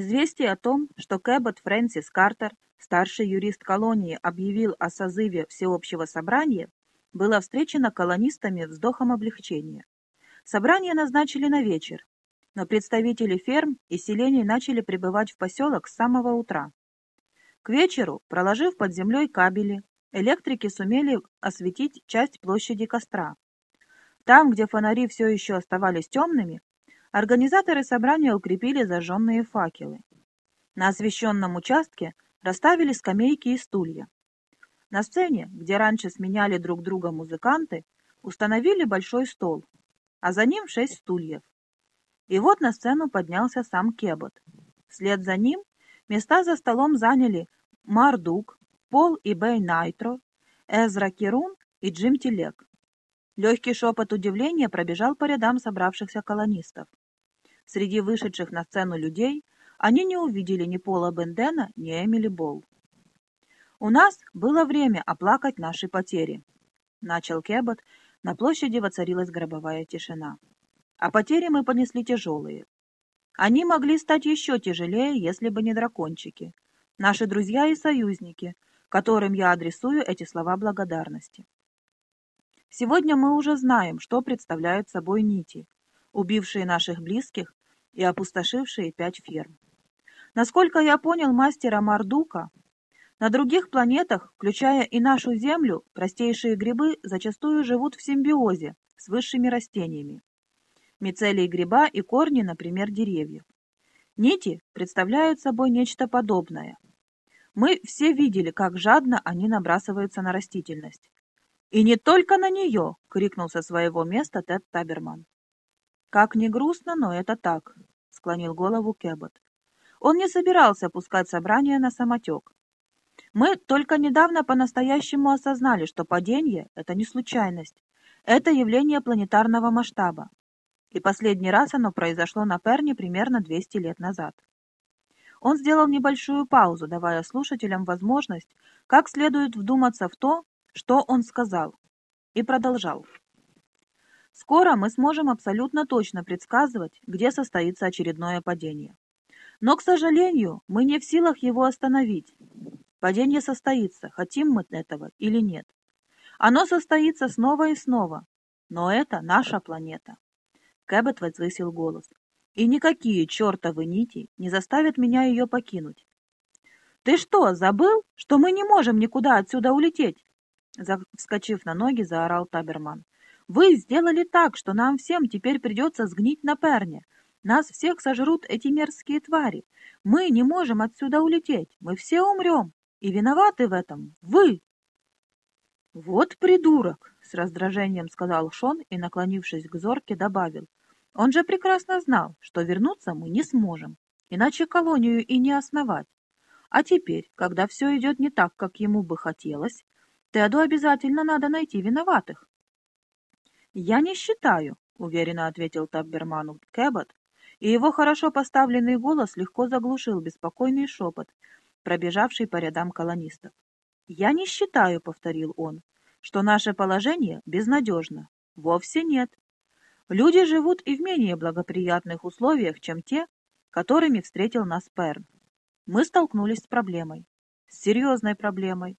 Известие о том, что Кэббот Фрэнсис Картер, старший юрист колонии, объявил о созыве всеобщего собрания, было встречено колонистами вздохом облегчения. Собрание назначили на вечер, но представители ферм и селений начали прибывать в поселок с самого утра. К вечеру, проложив под землей кабели, электрики сумели осветить часть площади костра. Там, где фонари все еще оставались темными, Организаторы собрания укрепили зажженные факелы. На освещенном участке расставили скамейки и стулья. На сцене, где раньше сменяли друг друга музыканты, установили большой стол, а за ним шесть стульев. И вот на сцену поднялся сам Кебот. Вслед за ним места за столом заняли Мардук, Пол и Бэй Найтро, Эзра Кирун и Джим Телек. Легкий шепот удивления пробежал по рядам собравшихся колонистов. Среди вышедших на сцену людей они не увидели ни Пола Бендена, ни Эмили Болл. «У нас было время оплакать наши потери», — начал Кебот. На площади воцарилась гробовая тишина. «А потери мы понесли тяжелые. Они могли стать еще тяжелее, если бы не дракончики, наши друзья и союзники, которым я адресую эти слова благодарности. Сегодня мы уже знаем, что представляют собой нити, убившие наших близких и опустошившие пять ферм. Насколько я понял мастера Мардука, на других планетах, включая и нашу Землю, простейшие грибы зачастую живут в симбиозе с высшими растениями. Мицелии гриба и корни, например, деревьев. Нити представляют собой нечто подобное. Мы все видели, как жадно они набрасываются на растительность. «И не только на нее!» — крикнул со своего места Тед Таберман. «Как ни грустно, но это так», — склонил голову Кэббот. Он не собирался пускать собрание на самотек. «Мы только недавно по-настоящему осознали, что падение — это не случайность. Это явление планетарного масштаба. И последний раз оно произошло на Перне примерно 200 лет назад». Он сделал небольшую паузу, давая слушателям возможность как следует вдуматься в то, что он сказал, и продолжал. Скоро мы сможем абсолютно точно предсказывать, где состоится очередное падение. Но, к сожалению, мы не в силах его остановить. Падение состоится, хотим мы этого или нет. Оно состоится снова и снова, но это наша планета. Кэббет возвысил голос. И никакие чертовы нити не заставят меня ее покинуть. «Ты что, забыл, что мы не можем никуда отсюда улететь?» Вскочив на ноги, заорал Таберман. «Вы сделали так, что нам всем теперь придется сгнить на перне. Нас всех сожрут эти мерзкие твари. Мы не можем отсюда улететь. Мы все умрем. И виноваты в этом вы!» «Вот придурок!» — с раздражением сказал Шон и, наклонившись к Зорке, добавил. «Он же прекрасно знал, что вернуться мы не сможем, иначе колонию и не основать. А теперь, когда все идет не так, как ему бы хотелось, Теду обязательно надо найти виноватых. «Я не считаю», — уверенно ответил Табберману Кэббот, и его хорошо поставленный голос легко заглушил беспокойный шепот, пробежавший по рядам колонистов. «Я не считаю», — повторил он, — «что наше положение безнадежно. Вовсе нет. Люди живут и в менее благоприятных условиях, чем те, которыми встретил нас Перн. Мы столкнулись с проблемой, с серьезной проблемой,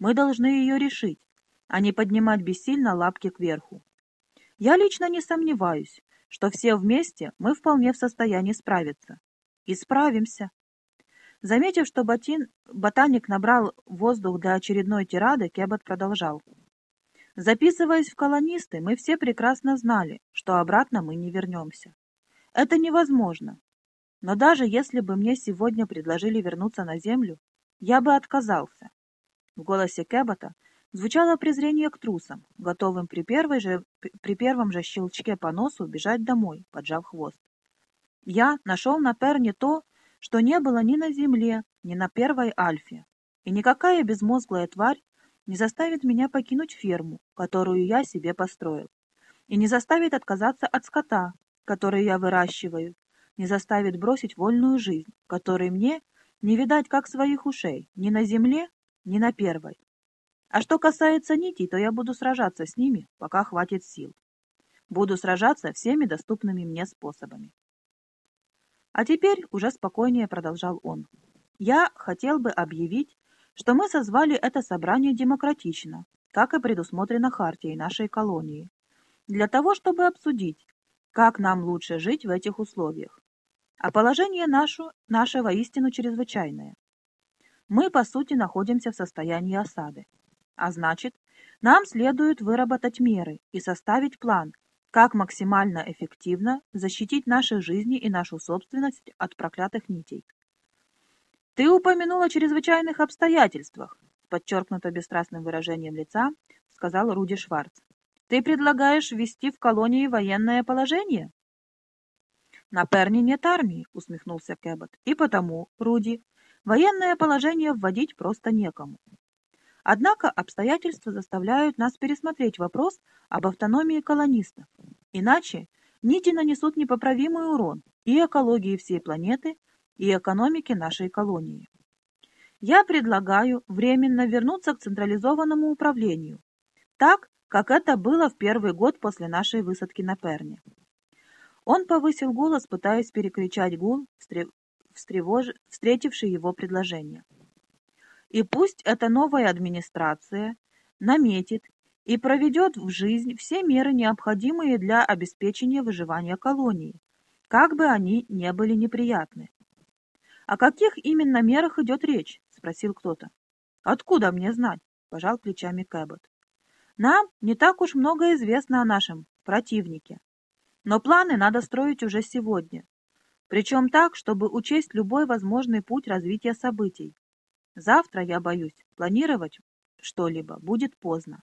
мы должны ее решить, а не поднимать бессильно лапки кверху. Я лично не сомневаюсь, что все вместе мы вполне в состоянии справиться. И справимся. Заметив, что ботин, ботаник набрал воздух для очередной тирады, Кебот продолжал. Записываясь в колонисты, мы все прекрасно знали, что обратно мы не вернемся. Это невозможно. Но даже если бы мне сегодня предложили вернуться на Землю, я бы отказался. В голосе Кэббота звучало презрение к трусам, готовым при, первой же, при первом же щелчке по носу бежать домой, поджав хвост. Я нашел на Перне то, что не было ни на Земле, ни на первой Альфе. И никакая безмозглая тварь не заставит меня покинуть ферму, которую я себе построил. И не заставит отказаться от скота, который я выращиваю, не заставит бросить вольную жизнь, которой мне не видать как своих ушей ни на земле, не на первой. А что касается нитей, то я буду сражаться с ними, пока хватит сил. Буду сражаться всеми доступными мне способами. А теперь уже спокойнее продолжал он. Я хотел бы объявить, что мы созвали это собрание демократично, как и предусмотрено хартией нашей колонии, для того, чтобы обсудить, как нам лучше жить в этих условиях. А положение наше, наше воистину чрезвычайное. Мы, по сути, находимся в состоянии осады. А значит, нам следует выработать меры и составить план, как максимально эффективно защитить наши жизни и нашу собственность от проклятых нитей. «Ты упомянул о чрезвычайных обстоятельствах», подчеркнуто бесстрастным выражением лица сказал Руди Шварц. «Ты предлагаешь ввести в колонии военное положение?» «На Перне нет армии», — усмехнулся Кэббот. «И потому, Руди, военное положение вводить просто некому. Однако обстоятельства заставляют нас пересмотреть вопрос об автономии колонистов. Иначе нити нанесут непоправимый урон и экологии всей планеты, и экономике нашей колонии. Я предлагаю временно вернуться к централизованному управлению, так, как это было в первый год после нашей высадки на Перне. Он повысил голос, пытаясь перекричать гул, встревож... встретивший его предложение. И пусть эта новая администрация наметит и проведет в жизнь все меры, необходимые для обеспечения выживания колонии, как бы они не были неприятны. «О каких именно мерах идет речь?» — спросил кто-то. «Откуда мне знать?» — пожал плечами Кэббот. «Нам не так уж много известно о нашем противнике. Но планы надо строить уже сегодня. Причем так, чтобы учесть любой возможный путь развития событий. Завтра, я боюсь, планировать что-либо будет поздно.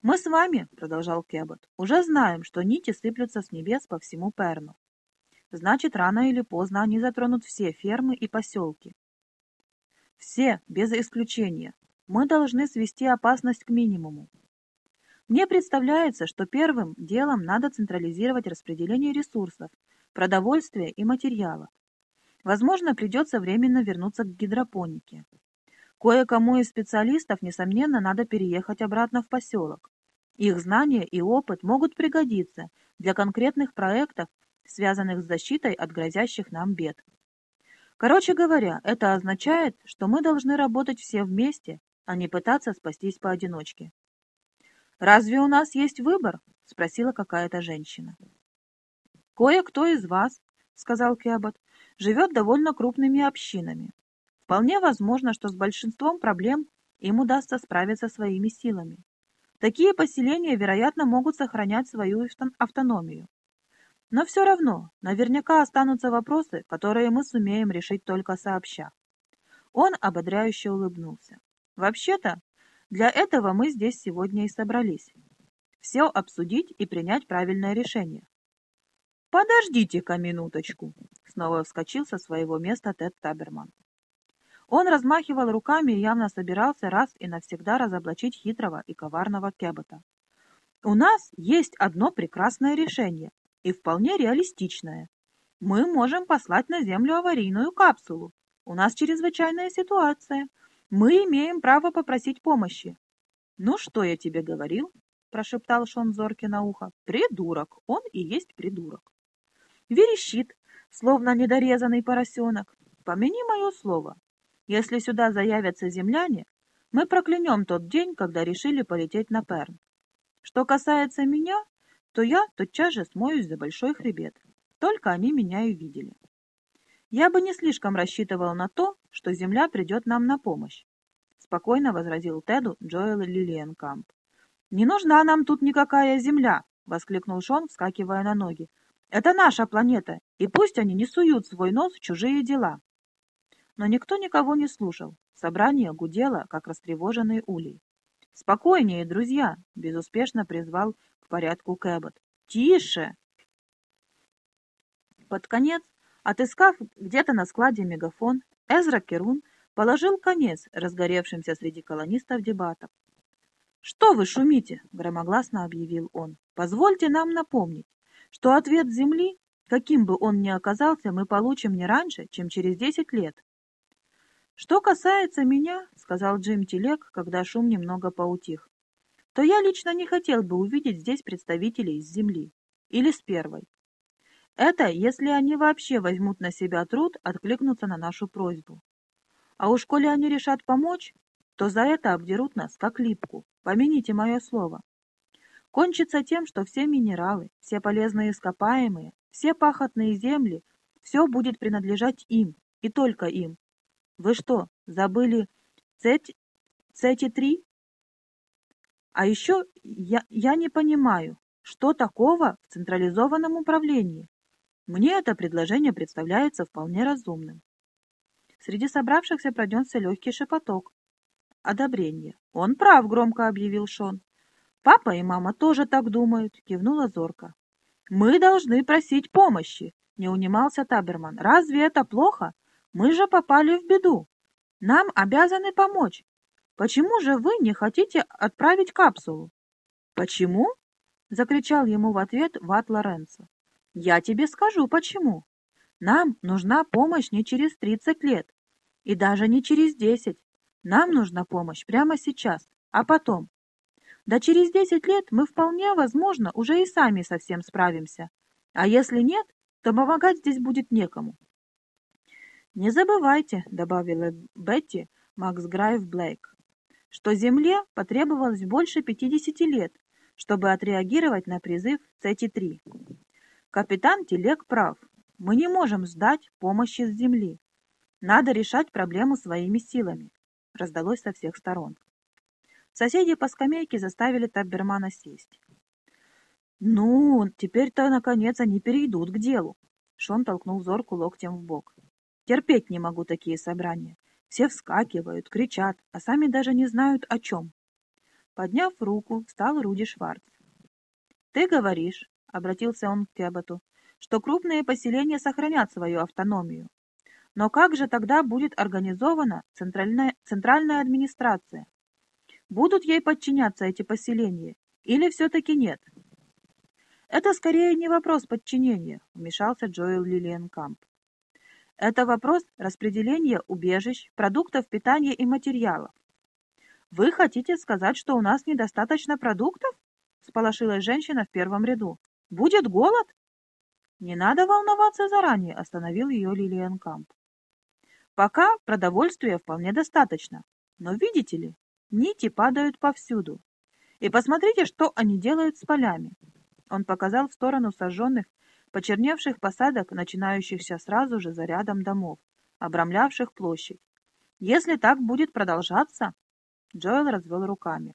«Мы с вами, — продолжал Кебот, — уже знаем, что нити сыплются с небес по всему Перну. Значит, рано или поздно они затронут все фермы и поселки. Все, без исключения. Мы должны свести опасность к минимуму. Мне представляется, что первым делом надо централизировать распределение ресурсов, продовольствия и материалов. Возможно, придется временно вернуться к гидропонике. Кое-кому из специалистов, несомненно, надо переехать обратно в поселок. Их знания и опыт могут пригодиться для конкретных проектов связанных с защитой от грозящих нам бед. Короче говоря, это означает, что мы должны работать все вместе, а не пытаться спастись поодиночке. «Разве у нас есть выбор?» — спросила какая-то женщина. «Кое-кто из вас, — сказал Кебот, — живет довольно крупными общинами. Вполне возможно, что с большинством проблем им удастся справиться своими силами. Такие поселения, вероятно, могут сохранять свою автономию. Но все равно, наверняка останутся вопросы, которые мы сумеем решить только сообща. Он ободряюще улыбнулся. Вообще-то, для этого мы здесь сегодня и собрались. Все обсудить и принять правильное решение. «Подождите-ка минуточку!» Снова вскочил со своего места Тед Таберман. Он размахивал руками и явно собирался раз и навсегда разоблачить хитрого и коварного Кебота. «У нас есть одно прекрасное решение, и вполне реалистичное. Мы можем послать на Землю аварийную капсулу. У нас чрезвычайная ситуация. Мы имеем право попросить помощи. «Ну, что я тебе говорил?» – прошептал Шон Зорки на ухо. «Придурок! Он и есть придурок!» Верещит, словно недорезанный поросенок. «Помяни мое слово. Если сюда заявятся земляне, мы проклянем тот день, когда решили полететь на Перн. Что касается меня, то я тотчас же смоюсь за большой хребет. Только они меня и видели. Я бы не слишком рассчитывал на то, что земля придет нам на помощь, спокойно возразил Теду Джоэл Лилиенкамп. «Не нужна нам тут никакая земля!» — воскликнул Шон, вскакивая на ноги. «Это наша планета, и пусть они не суют свой нос в чужие дела!» Но никто никого не слушал. Собрание гудело, как растревоженный улей. «Спокойнее, друзья!» — безуспешно призвал порядку Кэббот. «Тише!» Под конец, отыскав где-то на складе мегафон, Эзра Керун положил конец разгоревшимся среди колонистов дебатам. «Что вы шумите?» — громогласно объявил он. «Позвольте нам напомнить, что ответ Земли, каким бы он ни оказался, мы получим не раньше, чем через десять лет. «Что касается меня, — сказал Джим Телек, когда шум немного поутих, то я лично не хотел бы увидеть здесь представителей с Земли или с первой. Это если они вообще возьмут на себя труд откликнуться на нашу просьбу. А уж коли они решат помочь, то за это обдерут нас, как липку. Помяните мое слово. Кончится тем, что все минералы, все полезные ископаемые, все пахотные земли, все будет принадлежать им, и только им. Вы что, забыли Цети-3? А еще я, я не понимаю, что такого в централизованном управлении? Мне это предложение представляется вполне разумным. Среди собравшихся пронесся легкий шепоток. Одобрение. «Он прав», — громко объявил Шон. «Папа и мама тоже так думают», — кивнула Зорка. «Мы должны просить помощи», — не унимался Таберман. «Разве это плохо? Мы же попали в беду. Нам обязаны помочь. Почему же вы не хотите отправить капсулу?» «Почему?» — закричал ему в ответ Ват Лоренцо. Я тебе скажу, почему. Нам нужна помощь не через 30 лет, и даже не через 10. Нам нужна помощь прямо сейчас, а потом. Да через 10 лет мы вполне возможно уже и сами совсем справимся. А если нет, то помогать здесь будет некому. «Не забывайте», — добавила Бетти Макс Грайв Блейк, что Земле потребовалось больше 50 лет, чтобы отреагировать на призыв ЦТ-3. Капитан Телег прав. Мы не можем ждать помощи с земли. Надо решать проблему своими силами. Раздалось со всех сторон. Соседи по скамейке заставили Табермана сесть. «Ну, теперь-то, наконец, они перейдут к делу!» Шон толкнул Зорку локтем в бок. «Терпеть не могу такие собрания. Все вскакивают, кричат, а сами даже не знают о чем». Подняв руку, встал Руди Шварц. «Ты говоришь, — обратился он к Кэбботу, — что крупные поселения сохранят свою автономию. Но как же тогда будет организована центральная, центральная администрация? Будут ей подчиняться эти поселения или все-таки нет? Это скорее не вопрос подчинения, вмешался Джоэл Лилиенкамп. Это вопрос распределения убежищ, продуктов питания и материалов. Вы хотите сказать, что у нас недостаточно продуктов? Сполошилась женщина в первом ряду. Будет голод? Не надо волноваться заранее, остановил ее Лилиан Камп. Пока продовольствия вполне достаточно, но видите ли, нити падают повсюду. И посмотрите, что они делают с полями. Он показал в сторону сожженных, почерневших посадок, начинающихся сразу же за рядом домов, обрамлявших площадь. Если так будет продолжаться... Джоэл развел руками.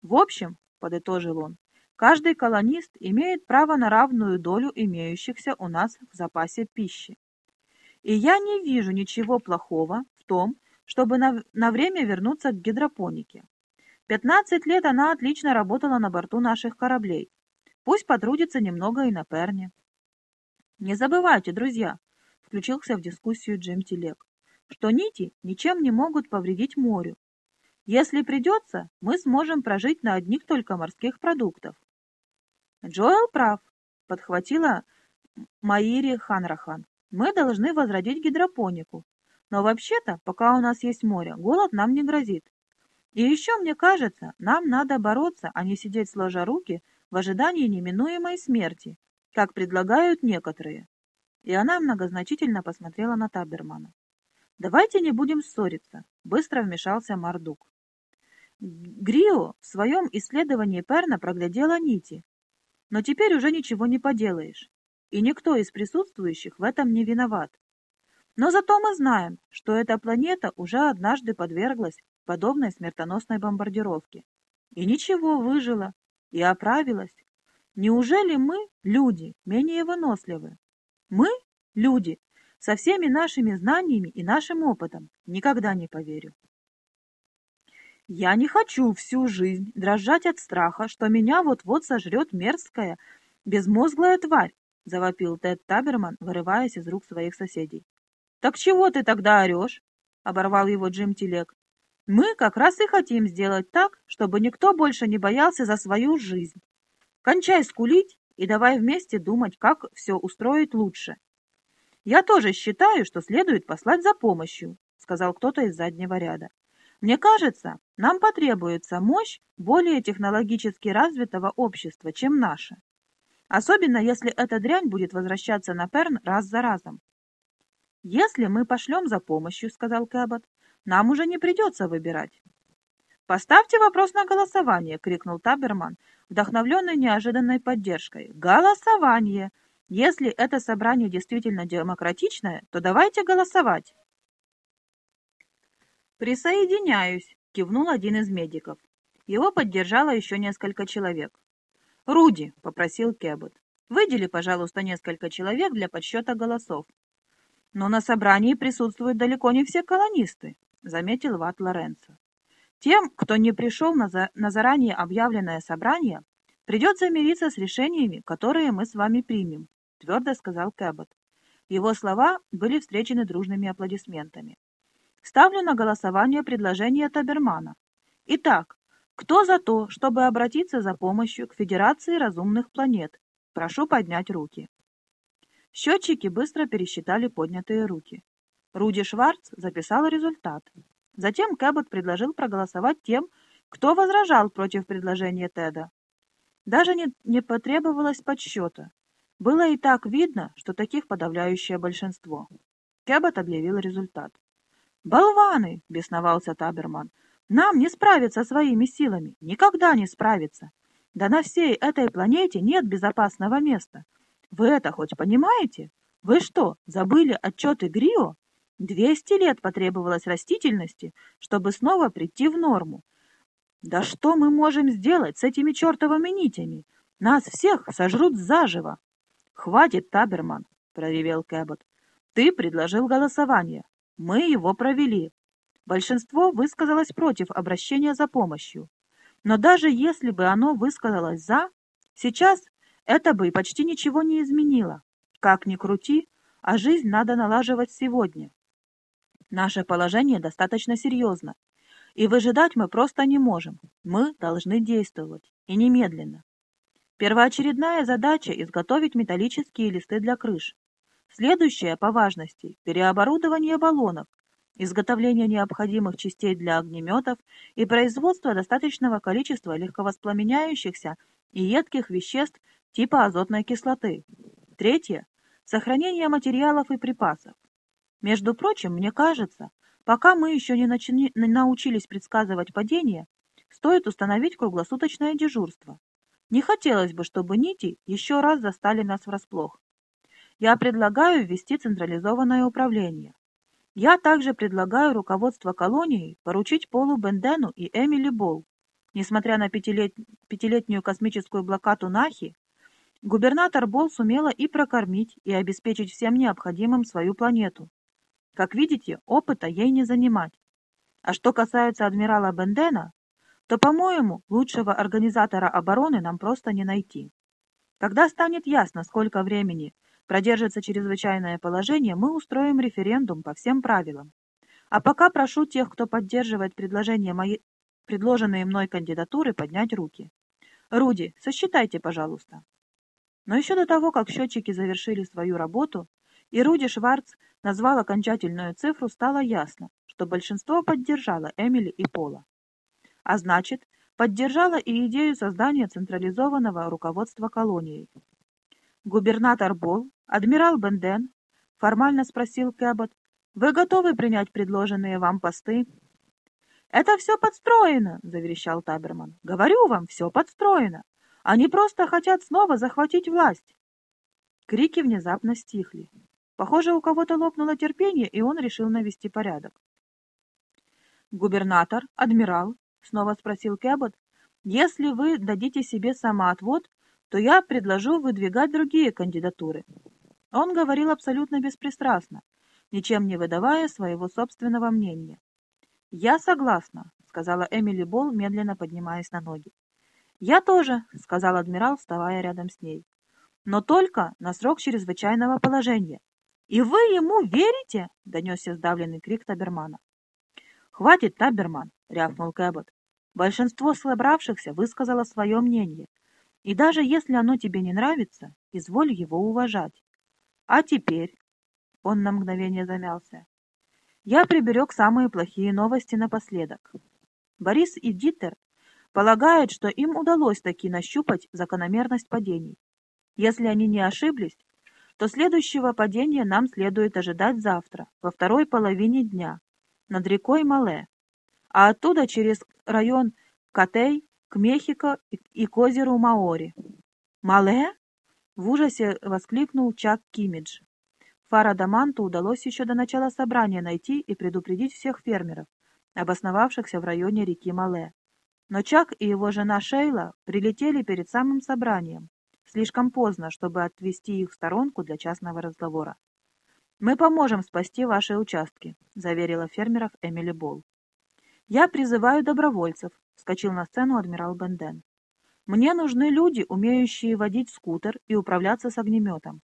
В общем, подытожил он, Каждый колонист имеет право на равную долю имеющихся у нас в запасе пищи. И я не вижу ничего плохого в том, чтобы на, на время вернуться к гидропонике. 15 лет она отлично работала на борту наших кораблей. Пусть потрудится немного и на Перне. Не забывайте, друзья, включился в дискуссию Джим Телек, что нити ничем не могут повредить морю. Если придется, мы сможем прожить на одних только морских продуктах. Джоэл прав, подхватила Маири Ханрахан. Мы должны возродить гидропонику. Но вообще-то, пока у нас есть море, голод нам не грозит. И еще, мне кажется, нам надо бороться, а не сидеть сложа руки в ожидании неминуемой смерти, как предлагают некоторые. И она многозначительно посмотрела на Табермана. «Давайте не будем ссориться», — быстро вмешался Мардук. Грио в своем исследовании Перна проглядела нити, но теперь уже ничего не поделаешь, и никто из присутствующих в этом не виноват. Но зато мы знаем, что эта планета уже однажды подверглась подобной смертоносной бомбардировке. И ничего, выжила, и оправилась. Неужели мы, люди, менее выносливы? Мы, люди, со всеми нашими знаниями и нашим опытом, никогда не поверю. Я не хочу всю жизнь дрожать от страха, что меня вот-вот сожрет мерзкая, безмозглая тварь, завопил Тед Таберман, вырываясь из рук своих соседей. Так чего ты тогда орешь? оборвал его Джим Телек. Мы как раз и хотим сделать так, чтобы никто больше не боялся за свою жизнь. Кончай скулить и давай вместе думать, как все устроить лучше. Я тоже считаю, что следует послать за помощью, сказал кто-то из заднего ряда. Мне кажется, нам потребуется мощь более технологически развитого общества, чем наша. Особенно, если эта дрянь будет возвращаться на Перн раз за разом. «Если мы пошлем за помощью, — сказал Кэббот, — нам уже не придется выбирать». «Поставьте вопрос на голосование!» — крикнул Таберман, вдохновленный неожиданной поддержкой. «Голосование! Если это собрание действительно демократичное, то давайте голосовать!» «Присоединяюсь!» — кивнул один из медиков. Его поддержало еще несколько человек. «Руди», — попросил Кэббот, — «выдели, пожалуйста, несколько человек для подсчета голосов». «Но на собрании присутствуют далеко не все колонисты», — заметил Ват Лоренцо. «Тем, кто не пришел на, за... на заранее объявленное собрание, придется мириться с решениями, которые мы с вами примем», — твердо сказал Кэббот. Его слова были встречены дружными аплодисментами. «Ставлю на голосование предложение Табермана. Итак, кто за то, чтобы обратиться за помощью к Федерации разумных планет? Прошу поднять руки. Счетчики быстро пересчитали поднятые руки. Руди Шварц записал результат. Затем Кэббот предложил проголосовать тем, кто возражал против предложения Теда. Даже не, не потребовалось подсчета. Было и так видно, что таких подавляющее большинство. Кэббот объявил результат. «Болваны!» — бесновался Таберман. Нам не справиться своими силами, никогда не справиться. Да на всей этой планете нет безопасного места. Вы это хоть понимаете? Вы что, забыли отчеты Грио? Двести лет потребовалось растительности, чтобы снова прийти в норму. Да что мы можем сделать с этими чертовыми нитями? Нас всех сожрут заживо. Хватит, Таберман, проревел Кэббот. Ты предложил голосование. Мы его провели. Большинство высказалось против обращения за помощью. Но даже если бы оно высказалось «за», сейчас это бы почти ничего не изменило. Как ни крути, а жизнь надо налаживать сегодня. Наше положение достаточно серьезно, и выжидать мы просто не можем. Мы должны действовать, и немедленно. Первоочередная задача – изготовить металлические листы для крыш. Следующая по важности – переоборудование баллонов изготовление необходимых частей для огнеметов и производство достаточного количества легковоспламеняющихся и едких веществ типа азотной кислоты. Третье – сохранение материалов и припасов. Между прочим, мне кажется, пока мы еще не, начни, не научились предсказывать падение, стоит установить круглосуточное дежурство. Не хотелось бы, чтобы нити еще раз застали нас врасплох. Я предлагаю ввести централизованное управление. Я также предлагаю руководство колонией поручить Полу Бендену и Эмили Болл. Несмотря на пятилет... пятилетнюю космическую блокаду Нахи, губернатор Болл сумела и прокормить, и обеспечить всем необходимым свою планету. Как видите, опыта ей не занимать. А что касается адмирала Бендена, то, по-моему, лучшего организатора обороны нам просто не найти. Когда станет ясно, сколько времени продержится чрезвычайное положение, мы устроим референдум по всем правилам. А пока прошу тех, кто поддерживает предложение мои... предложенные мной кандидатуры, поднять руки. Руди, сосчитайте, пожалуйста. Но еще до того, как счетчики завершили свою работу, и Руди Шварц назвал окончательную цифру, стало ясно, что большинство поддержало Эмили и Пола. А значит, поддержало и идею создания централизованного руководства колонией. Губернатор Болл «Адмирал Бенден?» — формально спросил Кэббот. «Вы готовы принять предложенные вам посты?» «Это все подстроено!» — заверещал Таберман. «Говорю вам, все подстроено! Они просто хотят снова захватить власть!» Крики внезапно стихли. Похоже, у кого-то лопнуло терпение, и он решил навести порядок. «Губернатор, адмирал?» — снова спросил Кэббот. «Если вы дадите себе самоотвод, то я предложу выдвигать другие кандидатуры. Он говорил абсолютно беспристрастно, ничем не выдавая своего собственного мнения. «Я согласна», — сказала Эмили Болл, медленно поднимаясь на ноги. «Я тоже», — сказал адмирал, вставая рядом с ней. «Но только на срок чрезвычайного положения». «И вы ему верите?» — донесся сдавленный крик Табермана. «Хватит, Таберман!» — рявкнул Кэббот. «Большинство собравшихся высказало свое мнение, и даже если оно тебе не нравится, изволь его уважать. А теперь...» Он на мгновение замялся. «Я приберег самые плохие новости напоследок. Борис и Дитер полагают, что им удалось таки нащупать закономерность падений. Если они не ошиблись, то следующего падения нам следует ожидать завтра, во второй половине дня, над рекой Мале, а оттуда через район Катей к Мехико и к озеру Маори. «Мале?» — в ужасе воскликнул Чак Кимидж. Фарадаманту удалось еще до начала собрания найти и предупредить всех фермеров, обосновавшихся в районе реки Мале. Но Чак и его жена Шейла прилетели перед самым собранием, слишком поздно, чтобы отвести их в сторонку для частного разговора. «Мы поможем спасти ваши участки», — заверила фермеров Эмили Болл. «Я призываю добровольцев», — вскочил на сцену адмирал Бенден. «Мне нужны люди, умеющие водить скутер и управляться с огнеметом.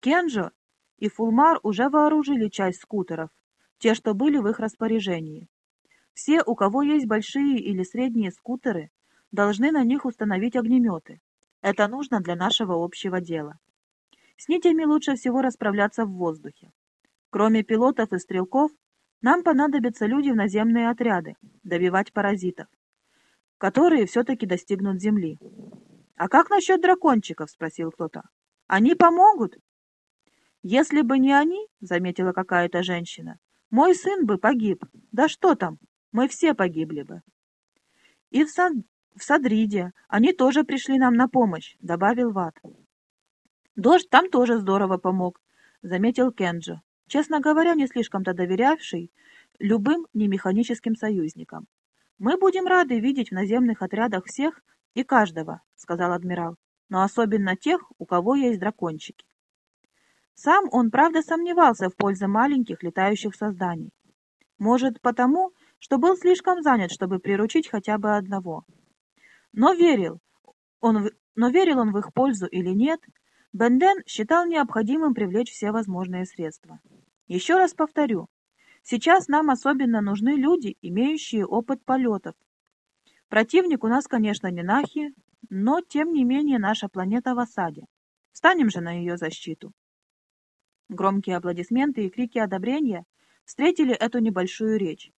Кенджо и Фулмар уже вооружили часть скутеров, те, что были в их распоряжении. Все, у кого есть большие или средние скутеры, должны на них установить огнеметы. Это нужно для нашего общего дела. С нитями лучше всего расправляться в воздухе. Кроме пилотов и стрелков, нам понадобятся люди в наземные отряды, добивать паразитов, которые все-таки достигнут Земли. «А как насчет дракончиков?» — спросил кто-то. «Они помогут?» «Если бы не они, — заметила какая-то женщина, — мой сын бы погиб. Да что там, мы все погибли бы. И в, Сан... в Садриде они тоже пришли нам на помощь, добавил Ват. Дождь там тоже здорово помог, заметил Кенджо, честно говоря, не слишком-то доверявший любым немеханическим союзникам. Мы будем рады видеть в наземных отрядах всех и каждого, сказал адмирал, но особенно тех, у кого есть дракончики. Сам он, правда, сомневался в пользе маленьких летающих созданий. Может, потому, что был слишком занят, чтобы приручить хотя бы одного. Но верил, он, но верил он в их пользу или нет, Бенден считал необходимым привлечь все возможные средства. Еще раз повторю, сейчас нам особенно нужны люди, имеющие опыт полетов. Противник у нас, конечно, не Нахи, но, тем не менее, наша планета в осаде. Встанем же на ее защиту. Громкие аплодисменты и крики одобрения встретили эту небольшую речь.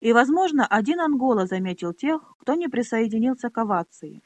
И, возможно, один Ангола заметил тех, кто не присоединился к овации.